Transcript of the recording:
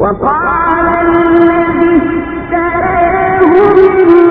وقال الذي اشتراه من